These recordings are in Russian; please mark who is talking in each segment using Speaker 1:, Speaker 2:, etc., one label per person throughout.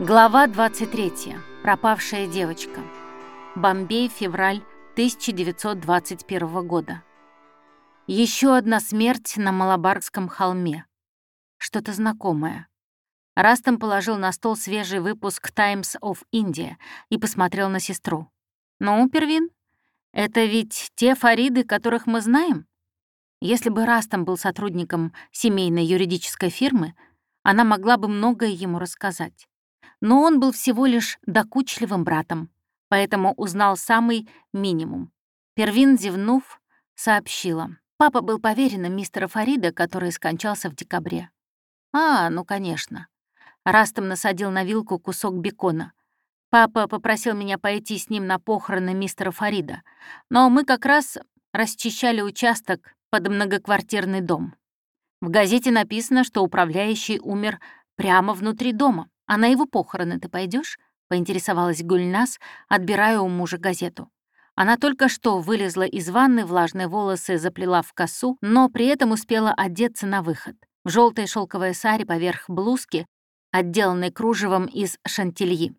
Speaker 1: Глава 23. Пропавшая девочка. Бомбей, февраль 1921 года. Еще одна смерть на Малабарском холме. Что-то знакомое. Растом положил на стол свежий выпуск Times of India и посмотрел на сестру. «Ну, Первин, это ведь те Фариды, которых мы знаем?» Если бы Растом был сотрудником семейной юридической фирмы, она могла бы многое ему рассказать но он был всего лишь докучливым братом, поэтому узнал самый минимум. Первин, зевнув, сообщила. Папа был поверенным мистера Фарида, который скончался в декабре. «А, ну, конечно». Растом насадил на вилку кусок бекона. Папа попросил меня пойти с ним на похороны мистера Фарида, но мы как раз расчищали участок под многоквартирный дом. В газете написано, что управляющий умер прямо внутри дома. «А на его похороны ты пойдешь? поинтересовалась Гульнас, отбирая у мужа газету. Она только что вылезла из ванны, влажные волосы заплела в косу, но при этом успела одеться на выход. В желтой шелковой саре поверх блузки, отделанной кружевом из шантильи.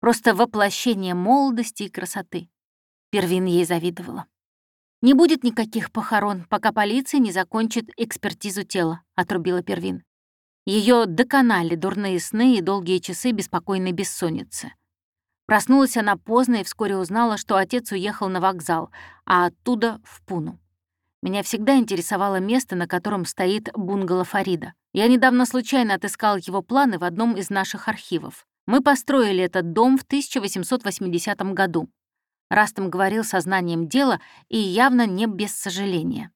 Speaker 1: Просто воплощение молодости и красоты. Первин ей завидовала. «Не будет никаких похорон, пока полиция не закончит экспертизу тела», — отрубила Первин. Ее доконали дурные сны и долгие часы беспокойной бессонницы. Проснулась она поздно и вскоре узнала, что отец уехал на вокзал, а оттуда — в Пуну. Меня всегда интересовало место, на котором стоит бунгало Фарида. Я недавно случайно отыскал его планы в одном из наших архивов. Мы построили этот дом в 1880 году. Растом говорил сознанием дела и явно не без сожаления.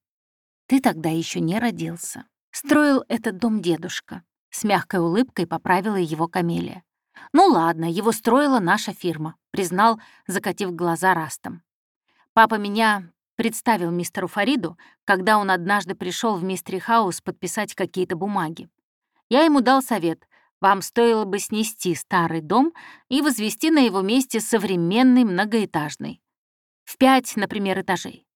Speaker 1: Ты тогда еще не родился. Строил этот дом дедушка. С мягкой улыбкой поправила его Камелия. «Ну ладно, его строила наша фирма», — признал, закатив глаза растом. «Папа меня представил мистеру Фариду, когда он однажды пришел в мистери Хаус подписать какие-то бумаги. Я ему дал совет. Вам стоило бы снести старый дом и возвести на его месте современный многоэтажный. В пять, например, этажей.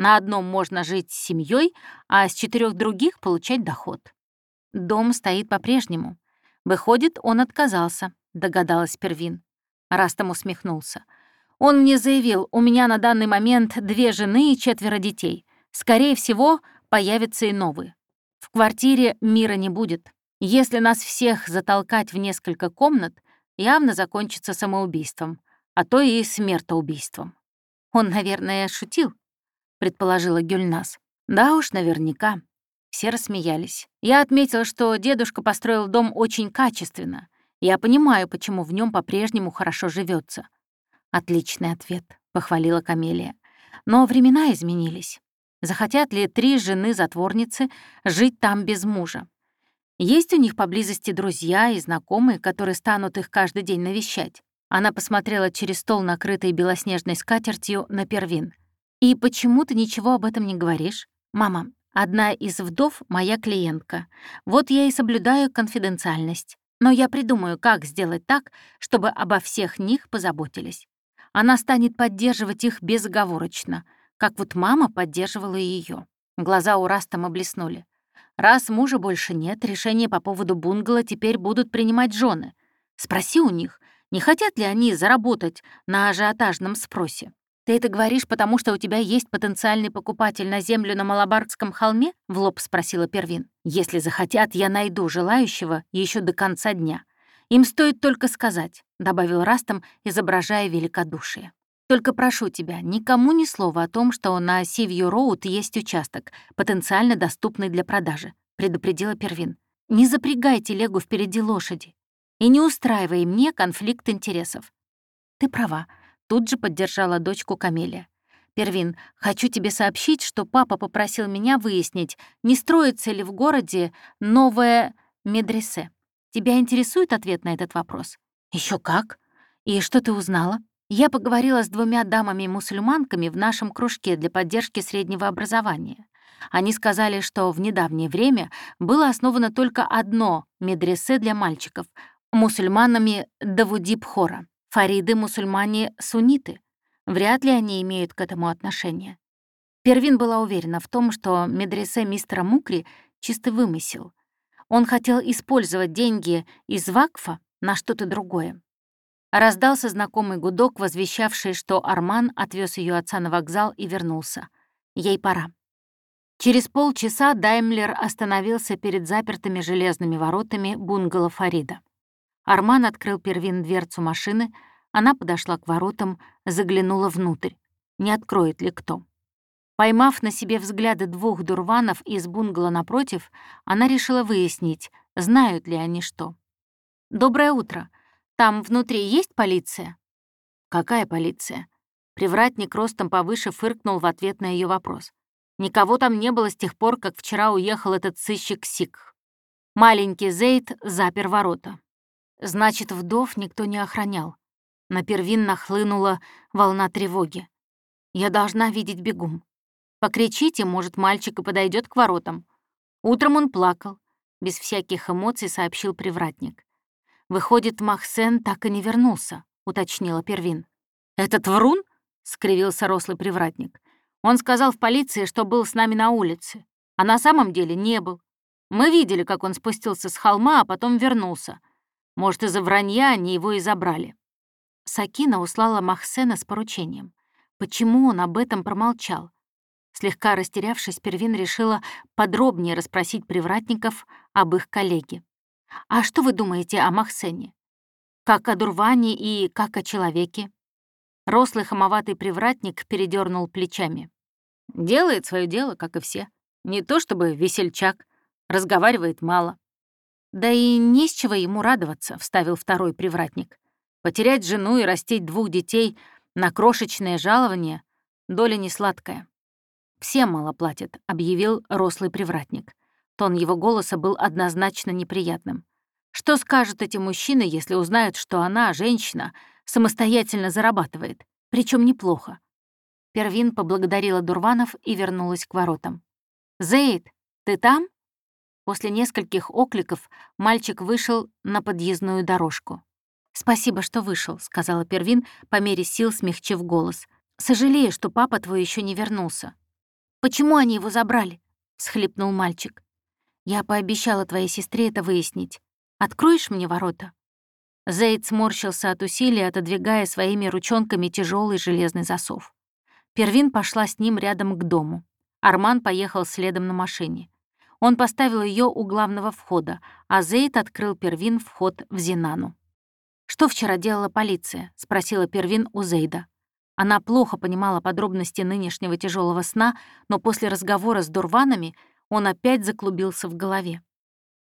Speaker 1: На одном можно жить с семьей, а с четырех других получать доход. Дом стоит по-прежнему. Выходит, он отказался, догадалась Первин. Растом усмехнулся. Он мне заявил, у меня на данный момент две жены и четверо детей. Скорее всего, появятся и новые. В квартире мира не будет. Если нас всех затолкать в несколько комнат, явно закончится самоубийством, а то и смертоубийством. Он, наверное, шутил предположила Гюльнас. Да уж, наверняка. Все рассмеялись. Я отметила, что дедушка построил дом очень качественно. Я понимаю, почему в нем по-прежнему хорошо живется. Отличный ответ, похвалила Камелия. Но времена изменились. Захотят ли три жены-затворницы жить там без мужа? Есть у них поблизости друзья и знакомые, которые станут их каждый день навещать? Она посмотрела через стол, накрытый белоснежной скатертью, на первин. «И почему ты ничего об этом не говоришь? Мама, одна из вдов — моя клиентка. Вот я и соблюдаю конфиденциальность. Но я придумаю, как сделать так, чтобы обо всех них позаботились. Она станет поддерживать их безоговорочно, как вот мама поддерживала ее. Глаза у Растама блеснули. Раз мужа больше нет, решения по поводу бунгало теперь будут принимать жены. Спроси у них, не хотят ли они заработать на ажиотажном спросе. «Ты это говоришь, потому что у тебя есть потенциальный покупатель на землю на Малабарском холме?» — в лоб спросила Первин. «Если захотят, я найду желающего еще до конца дня. Им стоит только сказать», — добавил Растом, изображая великодушие. «Только прошу тебя, никому ни слова о том, что на Сивью-Роуд есть участок, потенциально доступный для продажи», — предупредила Первин. «Не запрягай телегу впереди лошади и не устраивай мне конфликт интересов». «Ты права», Тут же поддержала дочку Камелия. «Первин, хочу тебе сообщить, что папа попросил меня выяснить, не строится ли в городе новое медресе. Тебя интересует ответ на этот вопрос?» Еще как? И что ты узнала?» Я поговорила с двумя дамами-мусульманками в нашем кружке для поддержки среднего образования. Они сказали, что в недавнее время было основано только одно медресе для мальчиков — мусульманами Давудиб-Хора. Фариды — мусульмане-сунниты. Вряд ли они имеют к этому отношение. Первин была уверена в том, что медресе мистера Мукри — чистый вымысел. Он хотел использовать деньги из вакфа на что-то другое. Раздался знакомый гудок, возвещавший, что Арман отвез ее отца на вокзал и вернулся. Ей пора. Через полчаса Даймлер остановился перед запертыми железными воротами бунгало Фарида. Арман открыл первин дверцу машины, она подошла к воротам, заглянула внутрь. Не откроет ли кто? Поймав на себе взгляды двух дурванов из бунгало напротив, она решила выяснить, знают ли они что. «Доброе утро. Там внутри есть полиция?» «Какая полиция?» Привратник ростом повыше фыркнул в ответ на ее вопрос. «Никого там не было с тех пор, как вчера уехал этот сыщик Сик. Маленький Зейд запер ворота. Значит, вдов никто не охранял. На первин нахлынула волна тревоги. Я должна видеть бегум. Покричите, может, мальчик и подойдет к воротам. Утром он плакал. Без всяких эмоций сообщил привратник. Выходит, Махсен так и не вернулся, уточнила Первин. Этот врун? скривился рослый привратник. Он сказал в полиции, что был с нами на улице, а на самом деле не был. Мы видели, как он спустился с холма, а потом вернулся. Может, из-за вранья они его и забрали. Сакина услала Махсена с поручением. Почему он об этом промолчал? Слегка растерявшись, Первин решила подробнее расспросить привратников об их коллеге. «А что вы думаете о Махсене? Как о Дурване и как о человеке?» Рослый хамоватый привратник передернул плечами. «Делает свое дело, как и все. Не то чтобы весельчак, разговаривает мало. «Да и не с чего ему радоваться», — вставил второй привратник. «Потерять жену и растить двух детей на крошечное жалование — доля не сладкая». «Всем мало платят», — объявил рослый привратник. Тон его голоса был однозначно неприятным. «Что скажут эти мужчины, если узнают, что она, женщина, самостоятельно зарабатывает, причем неплохо?» Первин поблагодарила Дурванов и вернулась к воротам. «Зейд, ты там?» После нескольких окликов мальчик вышел на подъездную дорожку. «Спасибо, что вышел», — сказала Первин, по мере сил смягчив голос. «Сожалею, что папа твой еще не вернулся». «Почему они его забрали?» — всхлипнул мальчик. «Я пообещала твоей сестре это выяснить. Откроешь мне ворота?» Зейд сморщился от усилий, отодвигая своими ручонками тяжелый железный засов. Первин пошла с ним рядом к дому. Арман поехал следом на машине. Он поставил ее у главного входа, а Зейд открыл Первин вход в Зинану. «Что вчера делала полиция?» — спросила Первин у Зейда. Она плохо понимала подробности нынешнего тяжелого сна, но после разговора с Дурванами он опять заклубился в голове.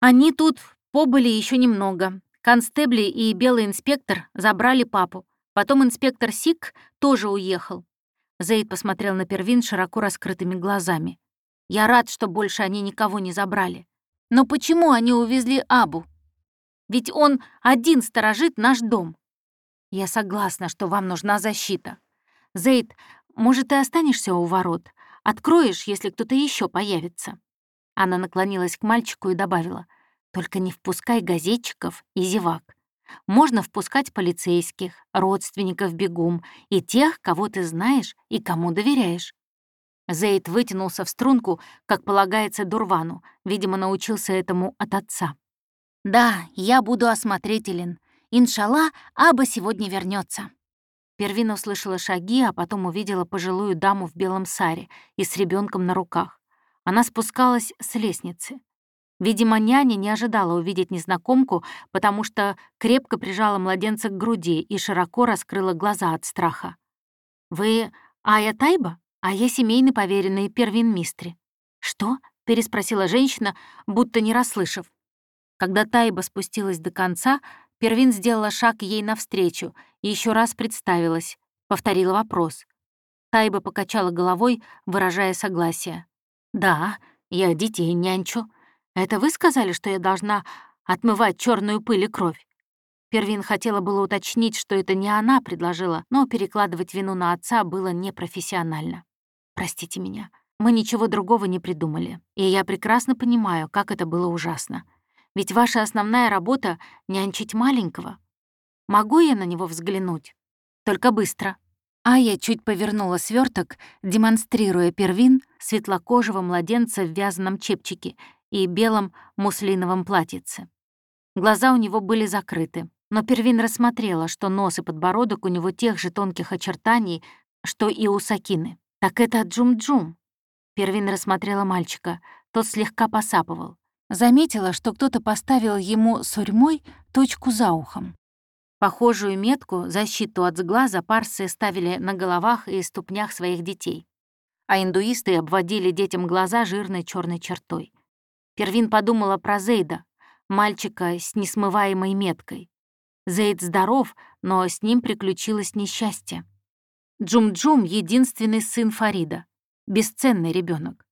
Speaker 1: «Они тут побыли еще немного. Констебли и белый инспектор забрали папу. Потом инспектор Сик тоже уехал». Зейд посмотрел на Первин широко раскрытыми глазами. Я рад, что больше они никого не забрали. Но почему они увезли Абу? Ведь он один сторожит наш дом. Я согласна, что вам нужна защита. Зейд, может, ты останешься у ворот? Откроешь, если кто-то еще появится?» Она наклонилась к мальчику и добавила, «Только не впускай газетчиков и зевак. Можно впускать полицейских, родственников бегум и тех, кого ты знаешь и кому доверяешь. Зейд вытянулся в струнку, как полагается Дурвану, видимо, научился этому от отца. «Да, я буду осмотрителен. Иншалла, Аба сегодня вернется. Первина услышала шаги, а потом увидела пожилую даму в белом саре и с ребенком на руках. Она спускалась с лестницы. Видимо, няня не ожидала увидеть незнакомку, потому что крепко прижала младенца к груди и широко раскрыла глаза от страха. «Вы Ая Тайба?» А я семейный поверенный Первин Мистри». «Что?» — переспросила женщина, будто не расслышав. Когда Тайба спустилась до конца, Первин сделала шаг ей навстречу и еще раз представилась, повторила вопрос. Тайба покачала головой, выражая согласие. «Да, я детей нянчу. Это вы сказали, что я должна отмывать черную пыль и кровь?» Первин хотела было уточнить, что это не она предложила, но перекладывать вину на отца было непрофессионально. Простите меня. Мы ничего другого не придумали. И я прекрасно понимаю, как это было ужасно. Ведь ваша основная работа — нянчить маленького. Могу я на него взглянуть? Только быстро. А я чуть повернула сверток, демонстрируя первин светлокожего младенца в вязаном чепчике и белом муслиновом платьице. Глаза у него были закрыты, Но Первин рассмотрела, что нос и подбородок у него тех же тонких очертаний, что и у Сакины. «Так это Джум-Джум». Первин рассмотрела мальчика, тот слегка посапывал. Заметила, что кто-то поставил ему сурьмой точку за ухом. Похожую метку, защиту от сглаза, парсы ставили на головах и ступнях своих детей. А индуисты обводили детям глаза жирной черной чертой. Первин подумала про Зейда, мальчика с несмываемой меткой. Зейд здоров, но с ним приключилось несчастье. Джум-Джум — единственный сын Фарида, бесценный ребенок.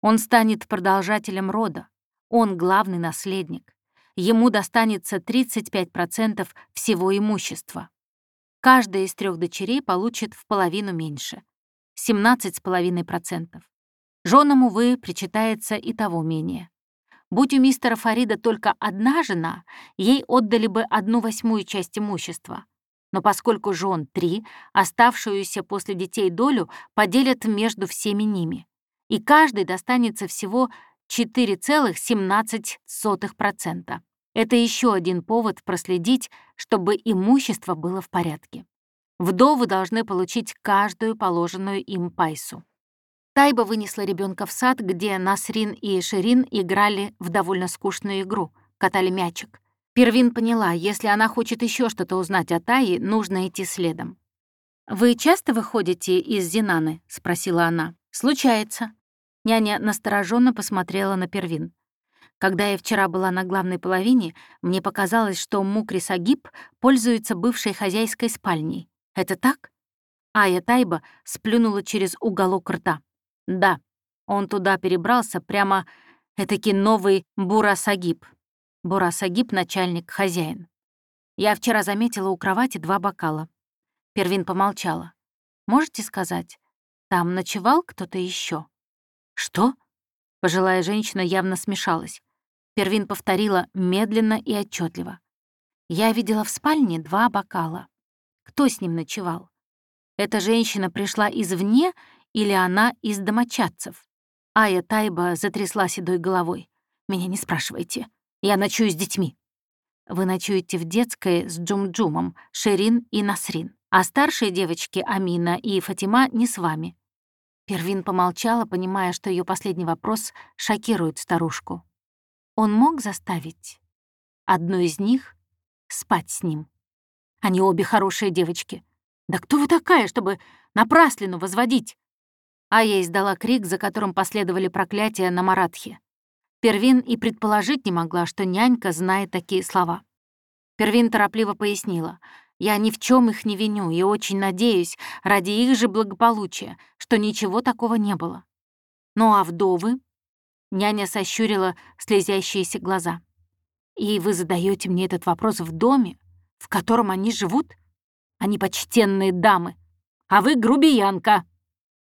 Speaker 1: Он станет продолжателем рода, он главный наследник. Ему достанется 35% всего имущества. Каждая из трех дочерей получит в половину меньше — 17,5%. Женам, увы, причитается и того менее. Будь у мистера Фарида только одна жена, ей отдали бы одну восьмую часть имущества. Но поскольку жен три, оставшуюся после детей долю поделят между всеми ними. И каждый достанется всего 4,17%. Это еще один повод проследить, чтобы имущество было в порядке. Вдовы должны получить каждую положенную им пайсу. Тайба вынесла ребенка в сад, где Насрин и Ширин играли в довольно скучную игру, катали мячик. Первин поняла, если она хочет еще что-то узнать о Тае, нужно идти следом. «Вы часто выходите из Зинаны?» — спросила она. «Случается». Няня настороженно посмотрела на Первин. Когда я вчера была на главной половине, мне показалось, что Мукри Сагиб пользуется бывшей хозяйской спальней. Это так? Ая Тайба сплюнула через уголок рта. Да, он туда перебрался прямо этакий новый Бурасагиб. Бурасагиб — начальник, хозяин. Я вчера заметила у кровати два бокала. Первин помолчала. Можете сказать, там ночевал кто-то еще? Что? Пожилая женщина явно смешалась. Первин повторила медленно и отчетливо. Я видела в спальне два бокала. Кто с ним ночевал? Эта женщина пришла извне или она из домочадцев? Ая Тайба затрясла седой головой. «Меня не спрашивайте. Я ночую с детьми». «Вы ночуете в детской с Джум-Джумом, Шерин и Насрин, а старшие девочки Амина и Фатима не с вами». Первин помолчала, понимая, что ее последний вопрос шокирует старушку. Он мог заставить одну из них спать с ним. Они обе хорошие девочки. Да кто вы такая, чтобы напраслину возводить? А я издала крик, за которым последовали проклятия на Маратхе. Первин и предположить не могла, что нянька знает такие слова. Первин торопливо пояснила. «Я ни в чем их не виню и очень надеюсь, ради их же благополучия, что ничего такого не было. Ну а вдовы?» Няня сощурила слезящиеся глаза. «И вы задаете мне этот вопрос в доме, в котором они живут? Они почтенные дамы, а вы грубиянка!»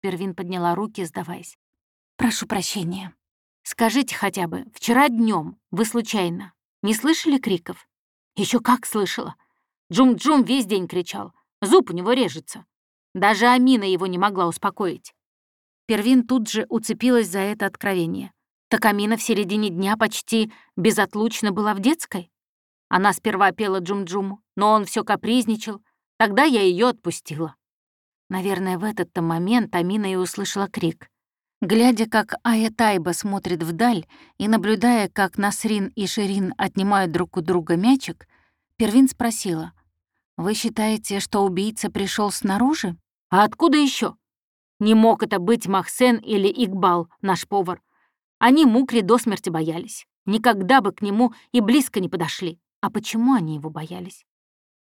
Speaker 1: Первин подняла руки, сдаваясь. «Прошу прощения. Скажите хотя бы, вчера днем вы случайно не слышали криков?» Еще как слышала. Джум-Джум весь день кричал. Зуб у него режется. Даже Амина его не могла успокоить. Первин тут же уцепилась за это откровение. Так Амина в середине дня почти безотлучно была в детской. Она сперва пела Джум-Джуму, но он все капризничал. Тогда я ее отпустила. Наверное, в этот-то момент Амина и услышала крик. Глядя, как Ая Тайба смотрит вдаль и наблюдая, как Насрин и Ширин отнимают друг у друга мячик, Первин спросила, «Вы считаете, что убийца пришел снаружи? А откуда еще? Не мог это быть Махсен или Игбал, наш повар. Они Мукри до смерти боялись. Никогда бы к нему и близко не подошли. А почему они его боялись?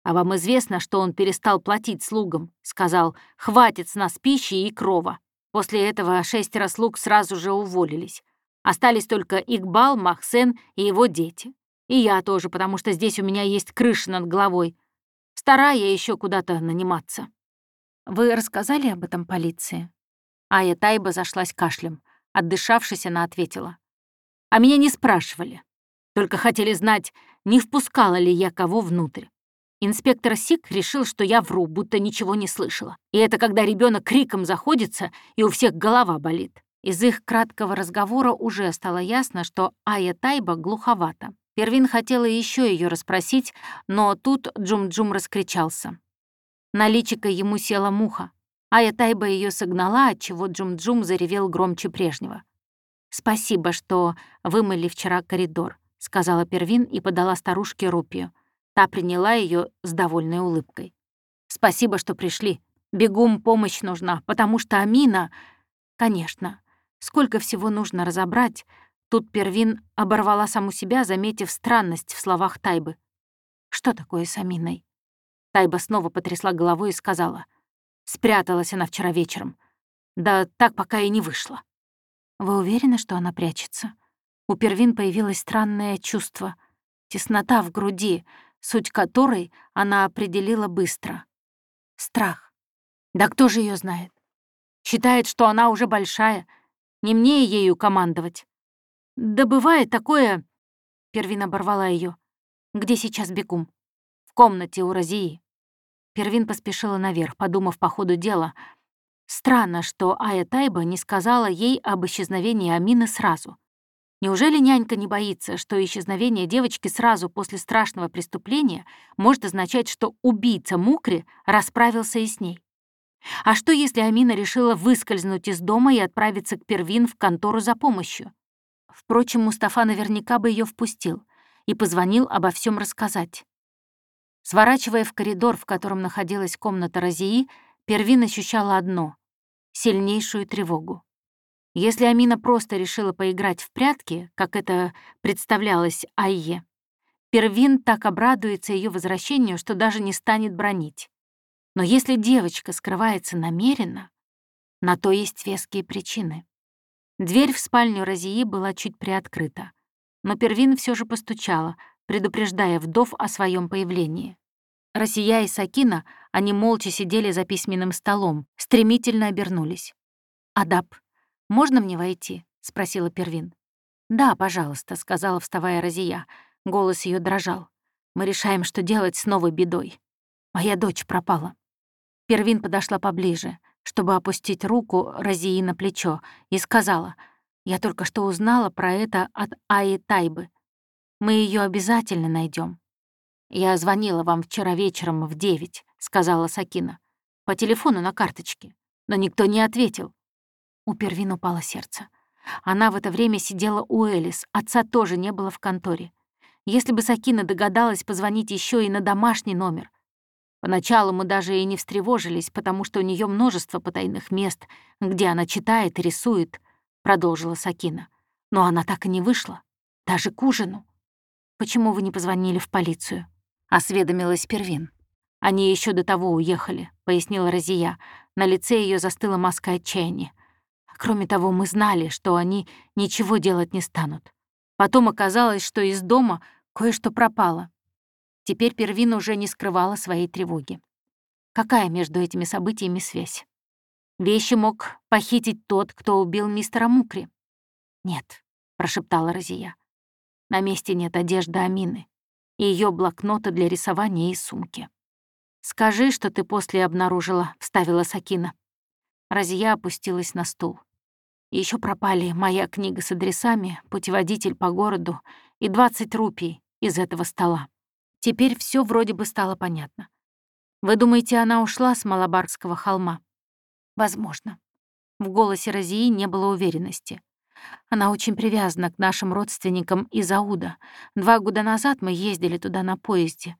Speaker 1: «А вам известно, что он перестал платить слугам?» — сказал, «Хватит с нас пищи и крова». После этого шестеро слуг сразу же уволились. Остались только Игбал, Махсен и его дети. И я тоже, потому что здесь у меня есть крыша над головой. Старая еще куда-то наниматься. Вы рассказали об этом полиции? Ая Тайба зашлась кашлем. Отдышавшись, она ответила. А меня не спрашивали. Только хотели знать, не впускала ли я кого внутрь. Инспектор Сик решил, что я вру, будто ничего не слышала. И это когда ребенок криком заходится, и у всех голова болит. Из их краткого разговора уже стало ясно, что Ая Тайба глуховата. Первин хотела еще ее расспросить, но тут Джум-Джум раскричался. На личико ему села муха, а ая Тайба ее согнала, отчего Джум-Джум заревел громче прежнего. «Спасибо, что вымыли вчера коридор», — сказала Первин и подала старушке рупию. Та приняла ее с довольной улыбкой. «Спасибо, что пришли. Бегум помощь нужна, потому что Амина...» «Конечно. Сколько всего нужно разобрать?» Тут Первин оборвала саму себя, заметив странность в словах Тайбы. «Что такое с Аминой?» Тайба снова потрясла головой и сказала. «Спряталась она вчера вечером. Да так пока и не вышла». «Вы уверены, что она прячется?» У Первин появилось странное чувство. Теснота в груди, суть которой она определила быстро. Страх. Да кто же ее знает? Считает, что она уже большая, не мне ею командовать. Да бывает такое... Первин оборвала ее. Где сейчас Бекум? В комнате у Розии. Первин поспешила наверх, подумав по ходу дела. Странно, что Ая Тайба не сказала ей об исчезновении Амины сразу. Неужели нянька не боится, что исчезновение девочки сразу после страшного преступления может означать, что убийца Мукри расправился и с ней? А что, если Амина решила выскользнуть из дома и отправиться к Первин в контору за помощью? Впрочем, Мустафа наверняка бы ее впустил и позвонил обо всем рассказать. Сворачивая в коридор, в котором находилась комната Розии, Первин ощущала одно — сильнейшую тревогу. Если Амина просто решила поиграть в прятки, как это представлялось Айе, Первин так обрадуется ее возвращению, что даже не станет бронить. Но если девочка скрывается намеренно, на то есть веские причины. Дверь в спальню Розии была чуть приоткрыта, но Первин все же постучала, предупреждая вдов о своем появлении. Россия и Сакина, они молча сидели за письменным столом, стремительно обернулись. «Адап, «Можно мне войти?» — спросила Первин. «Да, пожалуйста», — сказала, вставая Розия. Голос ее дрожал. «Мы решаем, что делать с новой бедой. Моя дочь пропала». Первин подошла поближе, чтобы опустить руку Розии на плечо, и сказала, «Я только что узнала про это от Аи Тайбы. Мы ее обязательно найдем. «Я звонила вам вчера вечером в девять», — сказала Сакина. «По телефону на карточке. Но никто не ответил. У Первин упало сердце. Она в это время сидела у Элис, отца тоже не было в конторе. Если бы Сакина догадалась позвонить еще и на домашний номер. Поначалу мы даже и не встревожились, потому что у нее множество потайных мест, где она читает и рисует, продолжила Сакина. Но она так и не вышла, даже к ужину. Почему вы не позвонили в полицию? осведомилась Первин. Они еще до того уехали, пояснила Розия. На лице ее застыла маска отчаяния. Кроме того, мы знали, что они ничего делать не станут. Потом оказалось, что из дома кое-что пропало. Теперь Первин уже не скрывала своей тревоги. Какая между этими событиями связь? Вещи мог похитить тот, кто убил мистера Мукри. «Нет», — прошептала Розия. «На месте нет одежды Амины и ее блокнота для рисования и сумки». «Скажи, что ты после обнаружила», — вставила Сакина. Розия опустилась на стул. Еще пропали моя книга с адресами, путеводитель по городу и 20 рупий из этого стола. Теперь все вроде бы стало понятно. Вы думаете, она ушла с Малабарского холма? Возможно. В голосе Розии не было уверенности. Она очень привязана к нашим родственникам из Ауда. Два года назад мы ездили туда на поезде,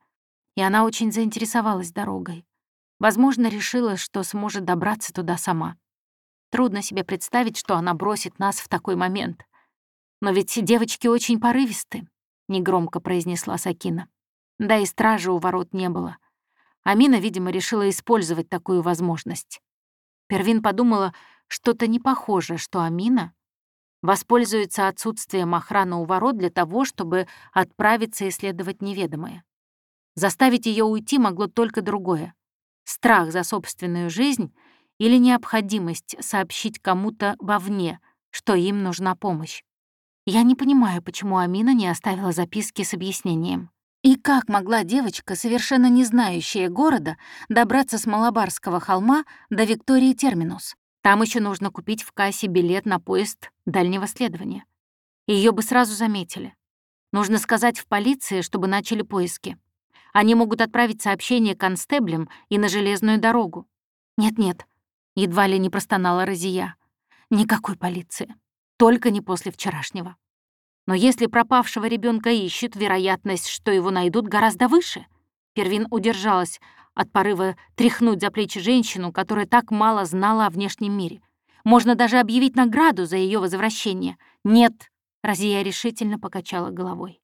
Speaker 1: и она очень заинтересовалась дорогой. Возможно, решила, что сможет добраться туда сама. Трудно себе представить, что она бросит нас в такой момент. Но ведь девочки очень порывисты, негромко произнесла Сакина. Да и стражи у ворот не было. Амина, видимо, решила использовать такую возможность. Первин подумала, что-то не похоже, что Амина воспользуется отсутствием охраны у ворот для того, чтобы отправиться исследовать неведомое. Заставить ее уйти могло только другое — страх за собственную жизнь или необходимость сообщить кому-то вовне, что им нужна помощь. Я не понимаю, почему Амина не оставила записки с объяснением. И как могла девочка, совершенно не знающая города, добраться с Малабарского холма до Виктории Терминус? Там еще нужно купить в кассе билет на поезд дальнего следования. Ее бы сразу заметили. Нужно сказать в полиции, чтобы начали поиски. Они могут отправить сообщение констеблям и на железную дорогу. Нет-нет, едва ли не простонала Розия. Никакой полиции. Только не после вчерашнего. Но если пропавшего ребенка ищут, вероятность, что его найдут, гораздо выше. Первин удержалась от порыва тряхнуть за плечи женщину, которая так мало знала о внешнем мире. Можно даже объявить награду за ее возвращение. Нет, Розия решительно покачала головой.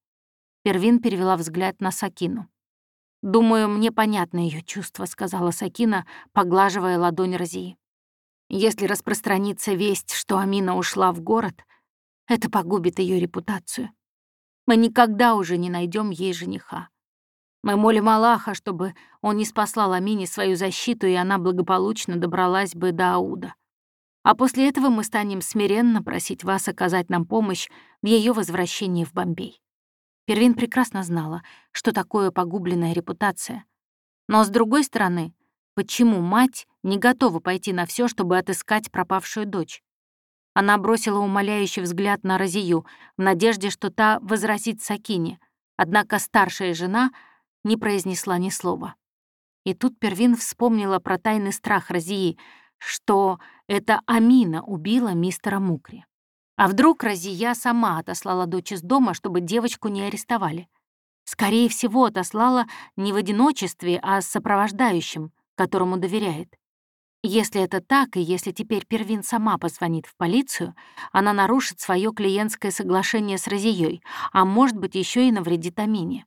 Speaker 1: Первин перевела взгляд на Сакину. «Думаю, мне понятно ее чувство», — сказала Сакина, поглаживая ладонь Розии. «Если распространится весть, что Амина ушла в город, это погубит ее репутацию. Мы никогда уже не найдем ей жениха. Мы молим Аллаха, чтобы он не спаслал Амине свою защиту, и она благополучно добралась бы до Ауда. А после этого мы станем смиренно просить вас оказать нам помощь в ее возвращении в Бомбей. Первин прекрасно знала, что такое погубленная репутация. Но, с другой стороны, почему мать не готова пойти на все, чтобы отыскать пропавшую дочь? Она бросила умоляющий взгляд на Розию в надежде, что та возразит Сакине, однако старшая жена не произнесла ни слова. И тут Первин вспомнила про тайный страх Розии, что это Амина убила мистера Мукри. А вдруг Розия сама отослала дочь из дома, чтобы девочку не арестовали? Скорее всего, отослала не в одиночестве, а с сопровождающим, которому доверяет. Если это так, и если теперь Первин сама позвонит в полицию, она нарушит свое клиентское соглашение с Розией, а может быть, еще и навредит Амине.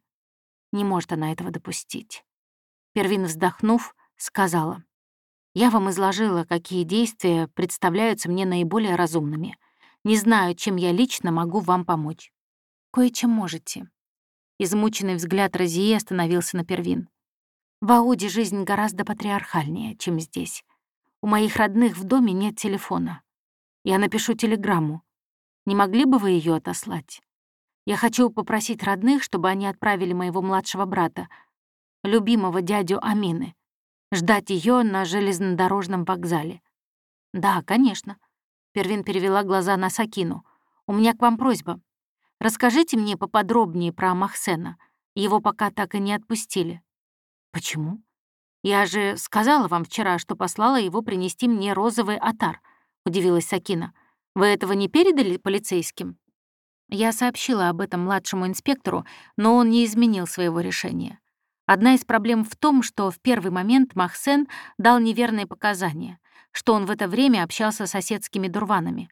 Speaker 1: Не может она этого допустить. Первин, вздохнув, сказала, «Я вам изложила, какие действия представляются мне наиболее разумными — не знаю, чем я лично могу вам помочь. Кое-чем можете. Измученный взгляд Розии остановился на Первин. В Ауде жизнь гораздо патриархальнее, чем здесь. У моих родных в доме нет телефона. Я напишу телеграмму. Не могли бы вы ее отослать? Я хочу попросить родных, чтобы они отправили моего младшего брата, любимого дядю Амины, ждать ее на железнодорожном вокзале. Да, конечно. Первин перевела глаза на Сакину. «У меня к вам просьба. Расскажите мне поподробнее про Махсена. Его пока так и не отпустили». «Почему?» «Я же сказала вам вчера, что послала его принести мне розовый атар», — удивилась Сакина. «Вы этого не передали полицейским?» Я сообщила об этом младшему инспектору, но он не изменил своего решения. Одна из проблем в том, что в первый момент Махсен дал неверные показания, что он в это время общался с соседскими дурванами.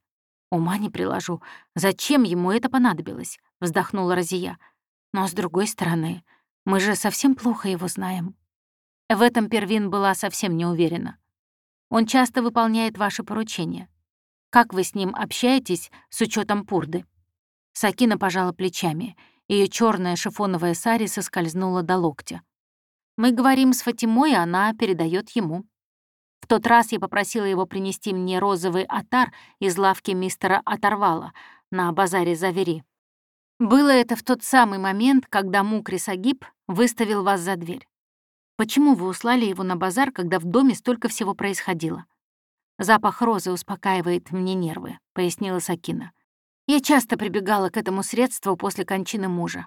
Speaker 1: «Ума не приложу. Зачем ему это понадобилось?» — вздохнула Розия. «Но с другой стороны, мы же совсем плохо его знаем». В этом Первин была совсем не уверена. «Он часто выполняет ваши поручения. Как вы с ним общаетесь с учетом пурды?» Сакина пожала плечами. Ее черная шифоновая сари соскользнула до локтя. Мы говорим с Фатимой, а она передает ему. В тот раз я попросила его принести мне розовый атар из лавки мистера Оторвала на базаре Завери. Было это в тот самый момент, когда Мукри Сагиб выставил вас за дверь. Почему вы услали его на базар, когда в доме столько всего происходило? Запах розы успокаивает мне нервы, пояснила Сакина. Я часто прибегала к этому средству после кончины мужа.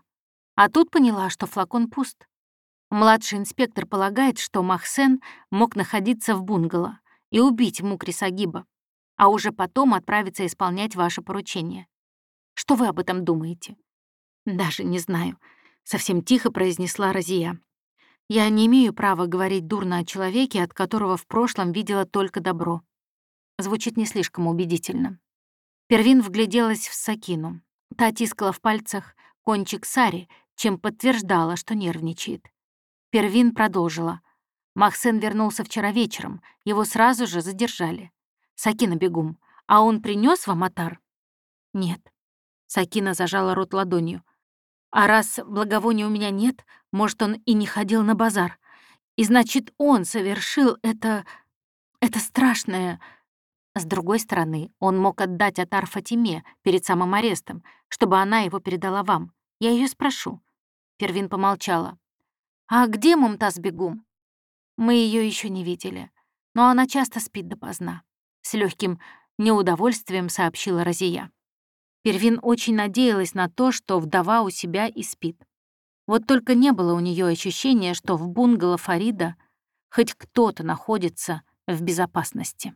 Speaker 1: А тут поняла, что флакон пуст. Младший инспектор полагает, что Махсен мог находиться в бунгало и убить Мукри Сагиба, а уже потом отправиться исполнять ваше поручение. Что вы об этом думаете? Даже не знаю, совсем тихо произнесла Розия. Я не имею права говорить дурно о человеке, от которого в прошлом видела только добро. Звучит не слишком убедительно. Первин вгляделась в Сакину. Та тискала в пальцах кончик Сари, чем подтверждала, что нервничает. Первин продолжила. Махсен вернулся вчера вечером, его сразу же задержали. Сакина бегум. А он принес вам атар? Нет. Сакина зажала рот ладонью. А раз благовония у меня нет, может, он и не ходил на базар. И значит, он совершил это... это страшное... С другой стороны, он мог отдать Атар Фатиме перед самым арестом, чтобы она его передала вам. Я ее спрошу. Первин помолчала. «А где Мумтаз Бегум?» Мы ее еще не видели, но она часто спит допоздна. С легким неудовольствием сообщила Розия. Первин очень надеялась на то, что вдова у себя и спит. Вот только не было у нее ощущения, что в бунгало Фарида хоть кто-то находится в безопасности.